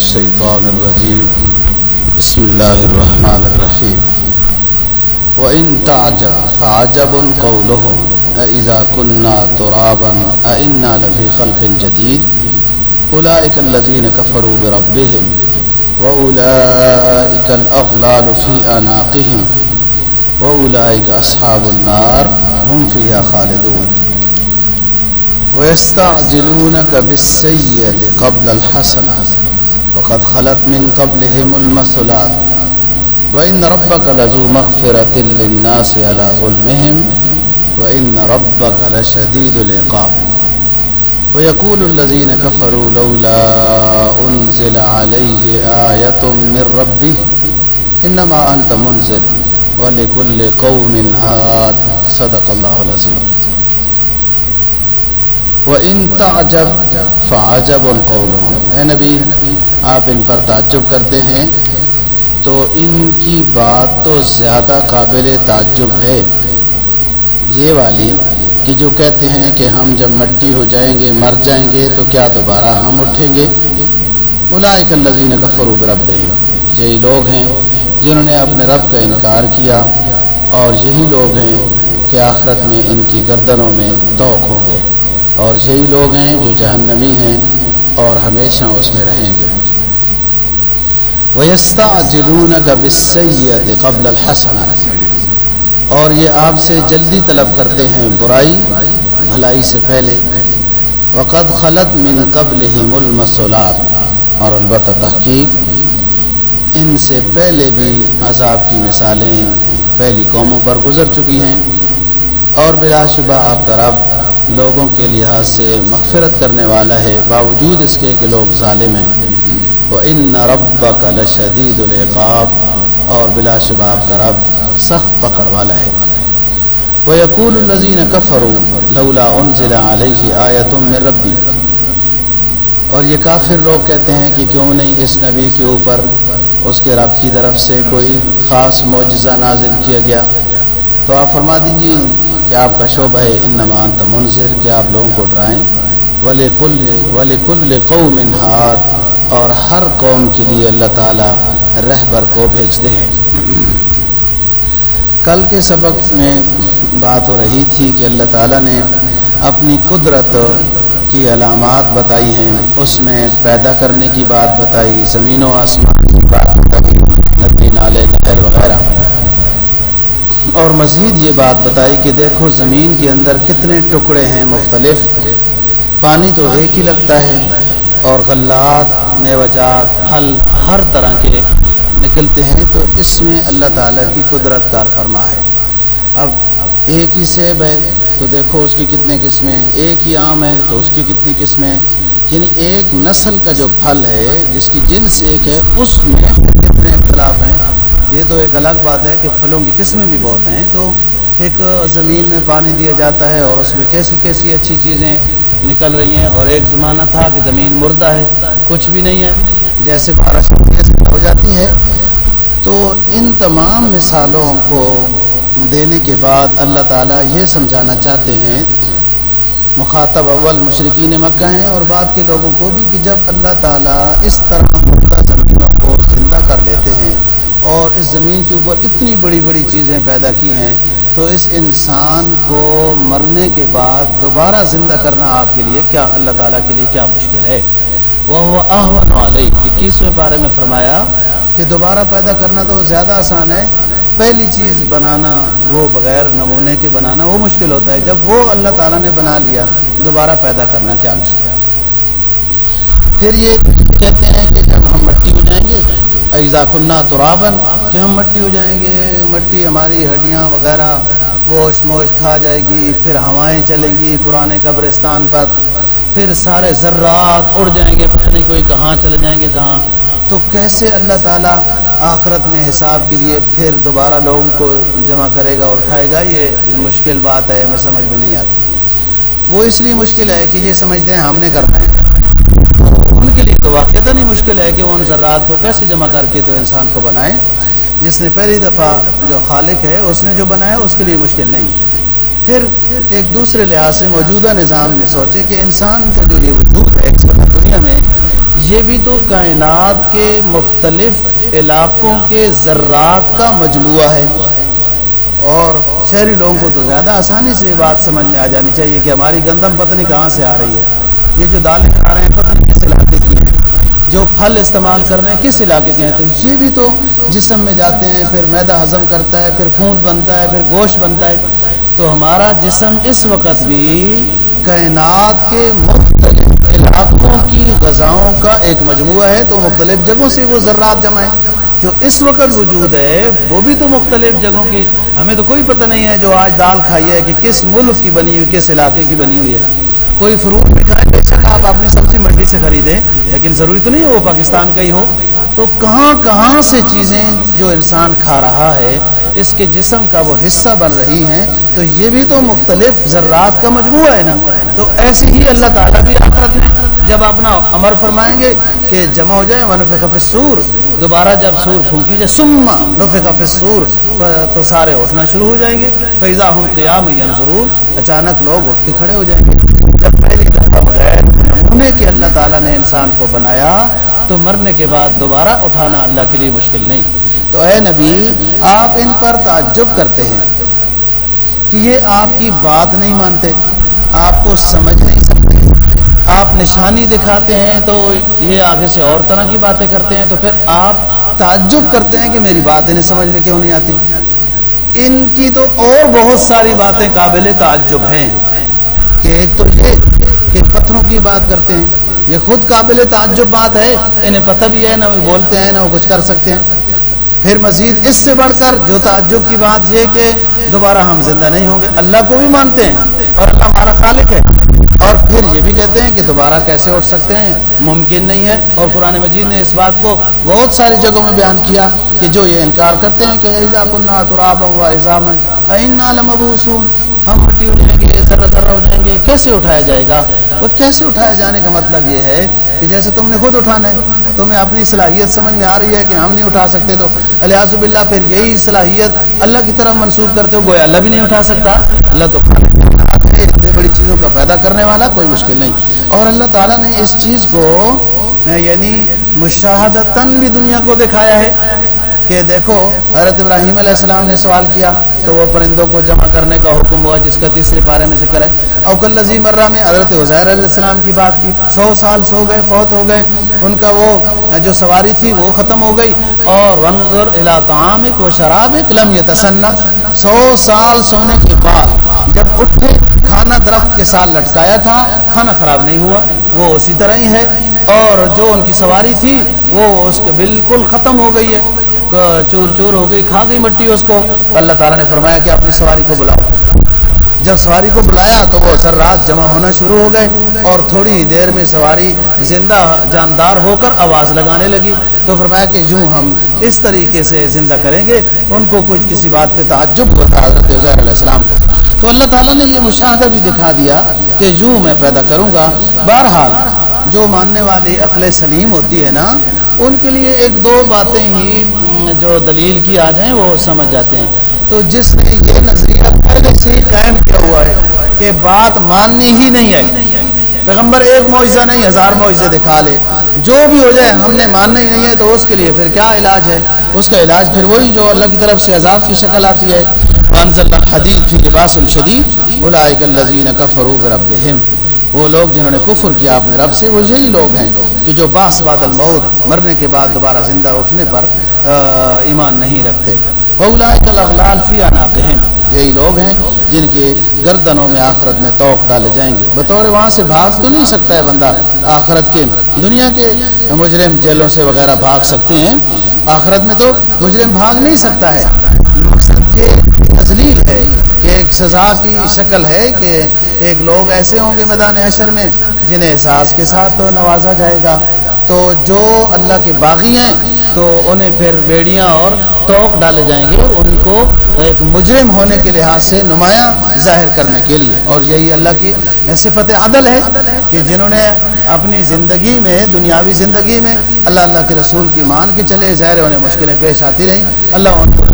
الشيطان الرجيم. بسم الله الرحمن الرحيم. وإن تعجب فعجب قولهم. أإذا كنا ترابا، أإنا لفي خلق جديد. أولئك الذين كفروا بربهم، وأولئك الأغلال في أناقهم وأولئك أصحاب النار، هم فيها خالدون. ويستعجلونك بالسيئة قبل الحسنة. وقد خلت من قبلهم المثلات وإن ربك لذو مغفرة للناس على ظلمهم وإن ربك لشديد العقاب. ويقول الذين كفروا لولا أنزل عليه آية من ربه إنما أنت منزل ولكل قوم هاد. صدق الله العظيم. وَإِن تعجب فعجب قولهم اے نبی، آپ ان پر تعجب کرتے ہیں تو ان کی بات تو زیادہ قابل تعجب ہے۔ یہ والی کہ جو کہتے ہیں کہ ہم جب مٹی ہو جائیں گے، مر جائیں گے، تو کیا دوبارہ ہم اٹھیں گے؟ اولئک الذین کفروا بربہم۔ یہی لوگ ہیں جنہوں نے اپنے رب کا انکار کیا اور یہی لوگ ہیں کہ آخرت میں ان کی گردنوں میں توق ہوں گے اور یہی لوگ ہیں جو جہنمی ہیں اور ہمیشہ اس میں رہیں گے۔ وَيَسْتَعْجِلُونَكَ بِالسَّيِّئَةِ قَبْلَ الْحَسَنَةِ۔ اور یہ آپ سے جلدی طلب کرتے ہیں برائی، بھلائی سے پہلے۔ وقد خلط من قبلہم المسولات اور البتہ تحقیق، ان سے پہلے بھی عذاب کی مثالیں پہلی قوموں پر گزر چکی ہیں۔ اور بلا شبہ آپ کا رب لوگوں کے لحاظ سے مغفرت کرنے والا ہے، باوجود اس کے کہ لوگ ظالم ہیں۔ وہ ان رب کا لشدید العقاب، اور بلا شبہ آپ کا رب سخت پکڑ والا ہے۔ وہ یقول الزین کفرو لولا ان ضلع علیہ آیت میں ربی اور یہ کافر لوگ کہتے ہیں کہ کیوں نہیں اس نبی کے اوپر، اس کے رب کی طرف سے کوئی خاص معجزہ نازل کیا گیا؟ تو آپ فرما دیجیے کہ آپ کا شعبہ ہے ان نمان منظر کہ آپ لوگوں کو ڈرائیں۔ ولی کل ولی کل قوم ہاتھ اور ہر قوم کے لیے اللہ تعالیٰ رہبر کو بھیجتے ہیں۔ کل کے سبق میں بات ہو رہی تھی کہ اللہ تعالیٰ نے اپنی قدرت کی علامات بتائی ہیں۔ اس میں پیدا کرنے کی بات بتائی، زمین و آسمان کی بات بتائی، ندی، نالے لہر وغیرہ۔ اور مزید یہ بات بتائی کہ دیکھو زمین کے اندر کتنے ٹکڑے ہیں مختلف۔ پانی تو ایک ہی لگتا ہے اور غلات، میوجات، پھل ہر طرح کے نکلتے ہیں، تو اس میں اللہ تعالیٰ کی قدرت کار فرما ہے۔ اب ایک ہی سیب ہے، تو دیکھو اس کی کتنے قسمیں۔ ایک ہی آم ہے، تو اس کی کتنی قسمیں۔ یعنی ایک نسل کا جو پھل ہے، جس کی جنس ایک ہے، اس میں کتنے اختلاف ہیں؟ یہ تو ایک الگ بات ہے کہ پھلوں کی قسمیں بھی بہت ہیں۔ تو ایک زمین میں پانی دیا جاتا ہے اور اس میں کیسی کیسی اچھی چیزیں نکل رہی ہیں۔ اور ایک زمانہ تھا کہ زمین مردہ ہے، کچھ بھی نہیں ہے۔ جیسے بارش ہو جاتی ہے۔ تو ان تمام مثالوں کو دینے کے بعد اللہ تعالیٰ یہ سمجھانا چاہتے ہیں۔ مخاطب اول مشرقین مکہ ہیں اور بعد کے لوگوں کو بھی کہ جب اللہ تعالیٰ اس طرح مردہ زمینوں کو زندہ کر لیتے ہیں اور اس زمین کے اوپر اتنی بڑی بڑی چیزیں پیدا کی ہیں، تو اس انسان کو مرنے کے بعد دوبارہ زندہ کرنا آپ کے لیے کیا اللہ تعالیٰ کے لیے کیا مشکل ہے؟ وہ احون علیہ۔ اکیسویں بارے میں فرمایا کہ دوبارہ پیدا کرنا تو زیادہ آسان ہے۔ پہلی چیز بنانا، وہ بغیر نمونے کے بنانا وہ مشکل ہوتا ہے۔ جب وہ اللہ تعالیٰ نے بنا لیا، دوبارہ پیدا کرنا کیا مشکل ہے؟ پھر یہ کہتے ہیں کہ جب ہم مٹی ہو جائیں گے ایزا کنہ ترابن کہ ہم مٹی ہو جائیں گے، مٹی ہماری ہڈیاں وغیرہ، گوشت موشت کھا جائے گی، پھر ہوائیں چلیں گی پرانے قبرستان پر، پھر سارے ذرات اڑ جائیں گے، پتہ نہیں کوئی کہاں چلے جائیں گے، کہاں۔ تو کیسے اللہ تعالیٰ آخرت میں حساب کے لیے پھر دوبارہ لوگوں کو جمع کرے گا اور اٹھائے گا؟ یہ مشکل بات ہے، ہمیں سمجھ میں نہیں آتی۔ وہ اس لیے مشکل ہے کہ یہ سمجھتے ہیں ہم نے کرنا ہے۔ تو واقعہ نہیں مشکل ہے کہ وہ ان ذرات کو کیسے جمع کر کے تو انسان کو بنائیں جس نے پہلی دفعہ جو خالق ہے، اس نے جو بنایا، اس کے لیے مشکل نہیں۔ پھر ایک دوسرے لحاظ سے موجودہ نظام میں سوچے کہ انسان کا جو یہ وجود ہے اس وقت دنیا میں، یہ بھی تو کائنات کے مختلف علاقوں کے ذرات کا مجموعہ ہے۔ اور شہری لوگوں کو تو زیادہ آسانی سے یہ بات سمجھ میں آ جانی چاہیے کہ ہماری گندم پتنی کہاں سے آ رہی ہے۔ یہ جو دالیں کھا رہے ہیں، پتنی کس علاقے جو پھل استعمال کر رہے ہیں، کس علاقے کے ہیں؟ تو یہ بھی تو جسم میں جاتے ہیں، پھر میدا ہضم کرتا ہے، پھر خون بنتا ہے، پھر گوشت بنتا ہے۔ تو ہمارا جسم اس وقت بھی کائنات کے مختلف علاقوں کی غذاؤں کا ایک مجموعہ ہے۔ تو مختلف جگہوں سے وہ ذرات جمع ہے جو اس وقت وجود ہے، وہ بھی تو مختلف جگہوں کی ہمیں تو کوئی پتہ نہیں ہے جو آج دال کھائی ہے کہ کس ملک کی بنی ہوئی، کس علاقے کی بنی ہوئی ہے۔ کوئی فروٹ بھی کھائے بے شک آپ اپنی سبزی منڈی سے خریدیں، لیکن ضروری تو نہیں ہے وہ پاکستان کا ہی ہو۔ تو کہاں کہاں سے چیزیں جو انسان کھا رہا ہے اس کے جسم کا وہ حصہ بن رہی ہیں، تو یہ بھی تو مختلف ذرات کا مجموعہ ہے نا۔ تو ایسے ہی اللہ تعالیٰ بھی آخرت میں جب اپنا امر فرمائیں گے کہ جمع ہو جائے، ونفق سور دوبارہ جب سور پھونکی جائے سما نفق سور تو سارے اٹھنا شروع ہو جائیں گے۔ فیضا ہم قیام ضرور اچانک لوگ اٹھ کے کھڑے ہو جائیں گے۔ جب پہلی دفعہ بغیر نمونے کے اللہ تعالیٰ نے انسان کو بنایا، تو مرنے کے بعد دوبارہ اٹھانا اللہ کے لیے مشکل نہیں۔ تو اے نبی، آپ ان پر تعجب کرتے ہیں کہ یہ آپ کی بات نہیں مانتے، آپ کو سمجھ نہیں سکتے، آپ نشانی دکھاتے ہیں تو یہ آگے سے اور طرح کی باتیں کرتے ہیں تو پھر آپ تعجب کرتے ہیں کہ میری بات انہیں سمجھ میں کیوں نہیں آتی؟ ان کی تو اور بہت ساری باتیں قابل تعجب ہیں کہ ایک تو یہ کہ پتھروں کی بات کرتے ہیں، یہ خود قابل تعجب بات ہے، انہیں پتہ بھی ہے، نہ وہ بولتے ہیں، نہ وہ کچھ کر سکتے ہیں۔ پھر مزید اس سے بڑھ کر جو تعجب کی بات یہ کہ دوبارہ ہم زندہ نہیں ہوں گے، اللہ کو بھی مانتے ہیں اور اللہ ہمارا خالق ہے۔ اور پھر یہ بھی کہتے ہیں کہ دوبارہ کیسے اٹھ سکتے ہیں؟ ممکن نہیں ہے۔ اور قرآن مجید نے اس بات کو بہت ساری جگہوں میں بیان کیا کہ جو یہ انکار کرتے ہیں کہ ہم مٹی ہو جائیں گے، ذرہ ذرہ ہو جائیں گے، کیسے اٹھایا جائے گا؟ وہ کیسے اٹھایا جانے کا مطلب یہ ہے کہ جیسے تم نے خود اٹھانا ہے، تمہیں اپنی صلاحیت سمجھ میں آ رہی ہے کہ ہم نہیں اٹھا سکتے، تو الحاظ باللہ پھر یہی صلاحیت اللہ کی طرف منسوخ کرتے ہو، گویا اللہ بھی نہیں اٹھا سکتا۔ اللہ تو اتنے بڑی چیزوں کا پیدا کرنے والا کوئی مشکل نہیں۔ اور اللہ تعالیٰ نے اس چیز کو یعنی مشاہدتاً بھی دنیا کو دکھایا ہے۔ کہ دیکھو، حضرت ابراہیم علیہ السلام نے سوال کیا تو وہ پرندوں کو جمع کرنے کا حکم ہوا، جس کا تیسرے پارے میں ذکر ہے۔ اوکل لذی مرہ میں حضرت حضیر علیہ السلام کی بات کی۔ سو سال سو گئے، فوت ہو گئے۔ ان کا وہ جو سواری تھی وہ ختم ہو گئی۔ اور ونظر طعامک و شرابک لم یتسنہ سو سال سونے کے بعد جب اٹھے، کھانا درخت کے ساتھ لٹکایا تھا، کھانا خراب نہیں ہوا، وہ اسی طرح ہی ہے۔ اور جو ان کی سواری تھی، وہ اس کے بالکل ختم ہو گئی ہے۔ چور چور ہو گئی، کھا گئی مٹی اس کو۔ اللہ تعالیٰ نے فرمایا کہ اپنی سواری کو بلاؤ۔ جب سواری کو بلایا تو وہ سر رات جمع ہونا شروع ہو گئے اور تھوڑی ہی دیر میں سواری زندہ جاندار ہو کر آواز لگانے لگی۔ تو فرمایا کہ یوں ہم اس طریقے سے زندہ کریں گے۔ ان کو کچھ کسی بات پہ تعجب ہوتا حضرت علیہ السلام کو۔ تو اللہ تعالیٰ نے یہ مشاہدہ بھی دکھا دیا کہ یوں میں پیدا کروں گا۔ بہرحال جو ماننے والی عقل سلیم ہوتی ہے نا، ان کے لیے ایک دو باتیں ہی جو دلیل کی آ جائیں وہ سمجھ جاتے ہیں۔ تو جس نے یہ نظریہ پہلے سے ہی قائم کیا ہوا ہے کہ بات ماننی ہی نہیں ہے، پیغمبر ایک معاوضہ نہیں، ہزار معاوضے دکھا لے جو بھی ہو جائے، ہم نے ماننا ہی نہیں ہے، تو اس کے لیے پھر کیا علاج ہے؟ اس کا علاج پھر وہی جو اللہ کی طرف سے عذاب کی شکل آتی ہے۔ الحدید فی لباس الشدید اولئک الذین کفروا بربہم وہ لوگ جنہوں نے کفر کیا اپنے رب سے، وہ یہی لوگ ہیں کہ جو باس بعد الموت، مرنے کے بعد دوبارہ زندہ اٹھنے پر ایمان نہیں رکھتے۔ فی عناقہم یہی لوگ ہیں جن کے گردنوں میں آخرت میں توق ڈالے جائیں گے۔ بطور وہاں سے بھاگ تو نہیں سکتا ہے بندہ آخرت کے۔ دنیا کے مجرم جیلوں سے وغیرہ بھاگ سکتے ہیں۔ آخرت میں تو مجرم بھاگ نہیں سکتا ہے۔ مقصد یہ تزلیل ہے ایک سزا کی شکل ہے کہ ایک لوگ ایسے ہوں گے میدان حشر میں جنہیں احساس کے ساتھ نوازا جائے گا۔ تو جو اللہ کے باغی ہیں تو انہیں پھر بیڑیاں اور توق ڈالے جائیں گے ان کو ایک مجرم ہونے کے لحاظ سے نمایاں ظاہر کرنے کے لیے۔ اور یہی اللہ کی صفت عدل ہے کہ جنہوں نے اپنی زندگی میں، دنیاوی زندگی میں اللہ اللہ کے رسول کی مان کے چلے، ظاہر انہیں مشکلیں پیش آتی رہیں۔ اللہ ان کو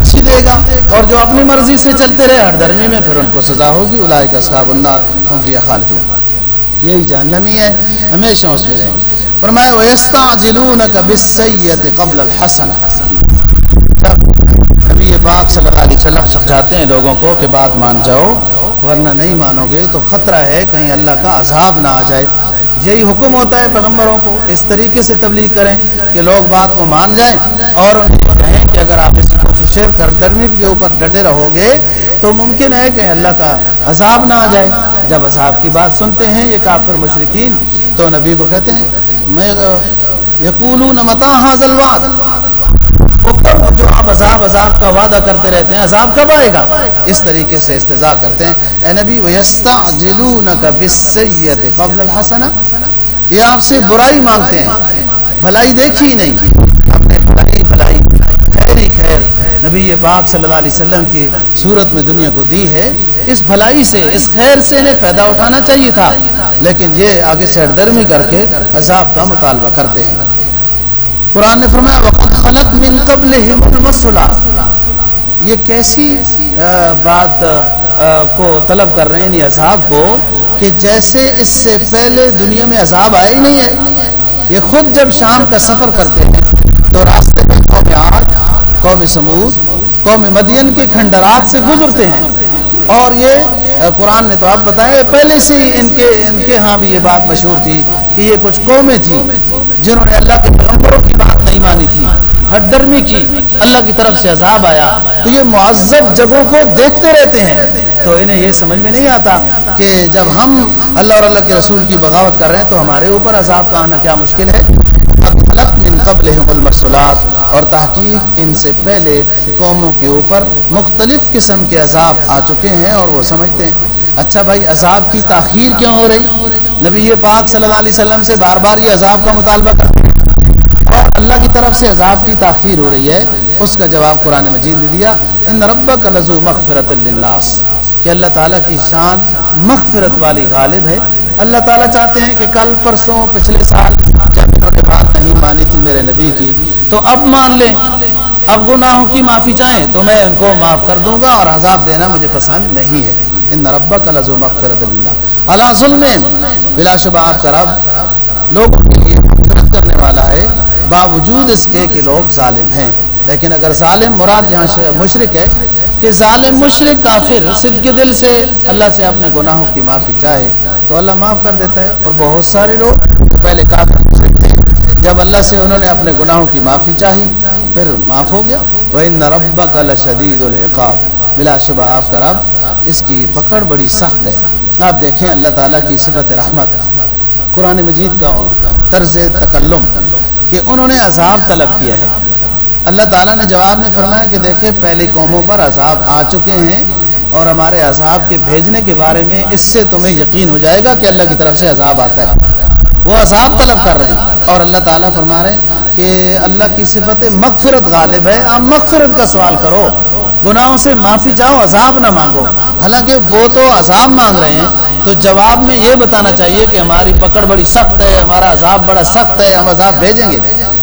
اچھی دے گا اور جو اپنی مرضی سے چلتے رہے، ہر درمی میں پھر ان کو سزا ہوگی۔ الائے کا صاحب النار خالد یہی جہنمی ہے، ہمیشہ اس میں رہیں۔ فرمایا، وَيَسْتَعْجِلُونَكَ بِالسَّيِّئَةِ قَبْلَ الْحَسَنَةِ. نبی پاک صلی اللہ علیہ وسلم سمجھاتے ہیں لوگوں کو کہ بات مان جاؤ، ورنہ نہیں مانو گے تو خطرہ ہے کہیں اللہ کا عذاب نہ آ جائے۔ یہی حکم ہوتا ہے پیغمبروں کو اس طریقے سے تبلیغ کریں کہ لوگ بات کو مان جائیں اور انہیں کہیں کہ اگر آپ اس کو شیر کر درمی کے اوپر ڈٹے رہو گے تو ممکن ہے کہ اللہ کا عذاب نہ آ جائے۔ جب عذاب کی بات سنتے ہیں یہ کافر مشرقین تو نبی کو کہتے ہیں میں یقول متا حاضل جو آپ عذاب عذاب کا وعدہ کرتے رہتے ہیں، عذاب کب آئے گا؟ اس طریقے سے استضاء کرتے ہیں۔ اے نبی قبل الحسنہ۔ یہ آپ سے برائی مانگتے ہیں۔ بھلائی دیکھی نہیں۔ اپنے بھلائی بھلائی، خیر ہی خیر نبی پاک صلی اللہ علیہ وسلم کی صورت میں دنیا کو دی ہے۔ اس بھلائی سے، اس خیر سے انہیں فائدہ اٹھانا چاہیے تھا۔ لیکن یہ آگے سے درمی کر کے عذاب کا مطالبہ کرتے ہیں۔ قرآن نے فرمایا وقت خلق من قبل یہ کیسی بات کو طلب کر رہے ہیں یعنی عذاب کو، کہ جیسے اس سے پہلے دنیا میں عذاب آیا ہی نہیں ہے۔ یہ خود جب شام کا سفر کرتے ہیں، تو راستے میں قوم آگ قوم سمود، قوم مدین کے کھنڈرات سے گزرتے ہیں۔ اور یہ قرآن نے تو آپ بتایا پہلے سے ہی ان کے ان کے ہاں بھی یہ بات مشہور تھی کہ یہ کچھ قومیں تھیں جنہوں نے اللہ کے پیغمبروں کی بات نہیں مانی تھی ہر درمی کی، اللہ کی طرف سے عذاب آیا۔ تو یہ معذب جگہوں کو دیکھتے رہتے ہیں۔ تو انہیں یہ سمجھ میں نہیں آتا کہ جب ہم اللہ اور اللہ کے رسول کی بغاوت کر رہے ہیں تو ہمارے اوپر عذاب کا آنا کیا مشکل ہے۔ من قبل المرسلات اور تحقیق ان سے پہلے قوموں کے اوپر مختلف قسم کے عذاب آ چکے ہیں اور وہ سمجھتے ہیں۔ اچھا بھائی، عذاب کی تاخیر کیوں ہو رہی؟ نبی پاک صلی اللہ علیہ وسلم سے بار بار یہ عذاب کا مطالبہ کرتے ہیں۔ اور اللہ کی طرف سے عذاب کی تاخیر ہو رہی ہے۔ اس کا جواب قرآن مجید نے دیا، ان ربک لزو مغفرت للناس کہ اللہ تعالیٰ کی شان مغفرت والی غالب ہے۔ اللہ تعالیٰ چاہتے ہیں کہ کل، پرسوں، پچھلے سال، جب انہوں نے بات نہیں مانی تھی میرے نبی کی، تو اب مان لیں، اب گناہوں کی معافی چاہیں تو میں ان کو معاف کر دوں گا اور عذاب دینا مجھے پسند نہیں ہے۔ ان ربا کا لذو مغفرت اللہ اللہ ظلم، بلا شبہ آپ کا رب لوگوں کے لیے مغفرت کرنے والا ہے۔ باوجود اس کے کہ لوگ ظالم ہیں۔ لیکن اگر ظالم مراد جہاں مشرق ہے کہ ظالم مشرق کافر صد کے دل سے اللہ سے اپنے گناہوں کی معافی چاہے تو اللہ معاف کر دیتا ہے۔ اور بہت سارے لوگ پہلے کافر مشرق جب اللہ سے انہوں نے اپنے گناہوں کی معافی چاہی، پھر معاف ہو گیا۔ وہ نربا کا لشدید العقاب۔ بلا شبہ، آپ کا رب اس کی پکڑ بڑی سخت ہے۔ آپ دیکھیں اللہ تعالیٰ کی صفت رحمت، قرآن مجید کا طرز تکلم کہ انہوں نے عذاب طلب کیا ہے۔ اللہ تعالیٰ نے جواب میں فرمایا کہ دیکھیں، پہلی قوموں پر عذاب آ چکے ہیں اور ہمارے عذاب کے بھیجنے کے بارے میں اس سے تمہیں یقین ہو جائے گا کہ اللہ کی طرف سے عذاب آتا ہے۔ وہ عذاب طلب کر رہے ہیں۔ اور اللہ تعالیٰ فرما رہے ہیں کہ اللہ کی صفت مغفرت غالب ہے۔ آپ مغفرت کا سوال کرو۔ گناہوں سے معافی چاہو، عذاب نہ مانگو۔ حالانکہ وہ تو عذاب مانگ رہے ہیں۔ تو جواب میں یہ بتانا چاہیے کہ ہماری پکڑ بڑی سخت ہے، ہمارا عذاب بڑا سخت ہے، ہم عذاب بھیجیں گے۔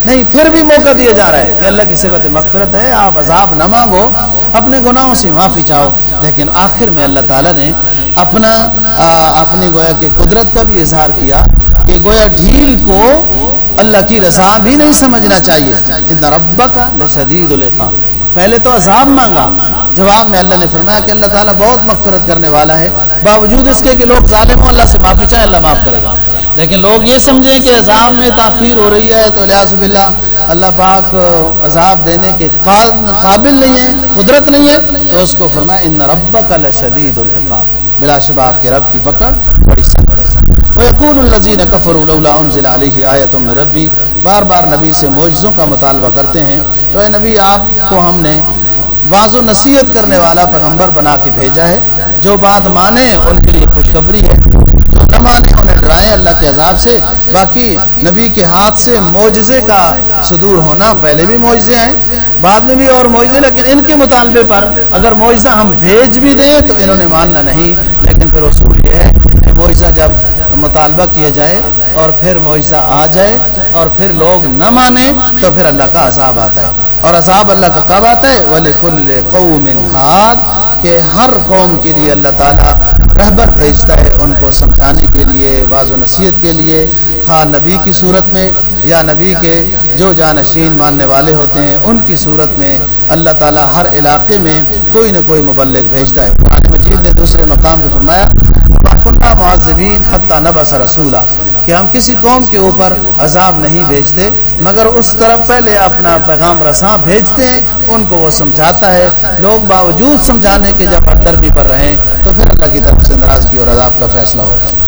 نہیں، پھر بھی موقع دیا جا رہا ہے کہ اللہ کی صفت مغفرت ہے، آپ عذاب نہ مانگو۔ اپنے گناہوں سے معافی چاہو۔ لیکن آخر میں اللہ تعالیٰ نے اپنا اپنی گویا کے قدرت کا بھی اظہار کیا۔ کہ گویا ڈھیل کو اللہ کی رضا بھی نہیں سمجھنا چاہیے۔ ربا کا شدید پہلے تو عذاب مانگا۔ جواب میں اللہ نے فرمایا کہ اللہ تعالیٰ بہت مغفرت کرنے والا ہے۔ باوجود اس کے کہ لوگ ظالم ہوں، اللہ سے معافی چاہیں اللہ معاف کرے گا۔ لیکن لوگ یہ سمجھیں کہ عذاب میں تاخیر ہو رہی ہے تو لہٰذ باللہ، اللہ پاک عذاب دینے کے قابل نہیں ہے، قدرت نہیں ہے۔ تو اس کو فرمایا، ان رب کا لشدید الحقاب بلا شبہ آپ کے رب کی پکڑ بڑی سخت ہے۔ ويقول الذين كفروا لولا انزل عليه آیت ربی بار بار نبی سے معجزوں کا مطالبہ کرتے ہیں۔ تو اے نبی، آپ کو ہم نے واض و نصیحت کرنے والا پیغمبر بنا کے بھیجا ہے۔ جو بات مانے ان کے لیے خوشخبری ہے۔ جو نہ مانے انہیں ڈرائیں اللہ کے عذاب سے۔ باقی نبی کے ہاتھ سے معجزے کا صدور ہونا پہلے بھی معجزے ہیں، بعد میں بھی اور معجزے، لیکن ان کے مطالبے پر اگر معجزہ ہم بھیج بھی دیں تو انہوں نے ماننا نہیں۔ لیکن پھر اصول یہ ہے کہ معجزہ جب مطالبہ کیا جائے اور پھر معجزہ آ جائے اور پھر لوگ نہ مانیں تو پھر اللہ کا عذاب آتا ہے۔ اور عذاب اللہ کا کب آتا ہے؟ ولی کل قوم ہاتھ کہ ہر قوم کے لیے اللہ تعالیٰ رہبر بھیجتا ہے ان کو سمجھانے کے لیے واض و نصیحت کے لیے۔ خواہ نبی کی صورت میں یا نبی کے جو جانشین ماننے والے ہوتے ہیں، ان کی صورت میں اللہ تعالیٰ ہر علاقے میں کوئی نہ کوئی مبلغ بھیجتا ہے۔ قرآن مجید نے دوسرے مقام پہ فرمایا معذبین حتیٰ نبس رسولہ کہ ہم کسی قوم کے اوپر عذاب نہیں بھیجتے، مگر اس طرف پہلے اپنا پیغام رساں بھیجتے ہیں، ان کو وہ سمجھاتا ہے۔ لوگ باوجود سمجھانے کے جب درمی پر رہیں، تو پھر اللہ کی طرف سے ناراضگی اور عذاب کا فیصلہ ہوتا ہے۔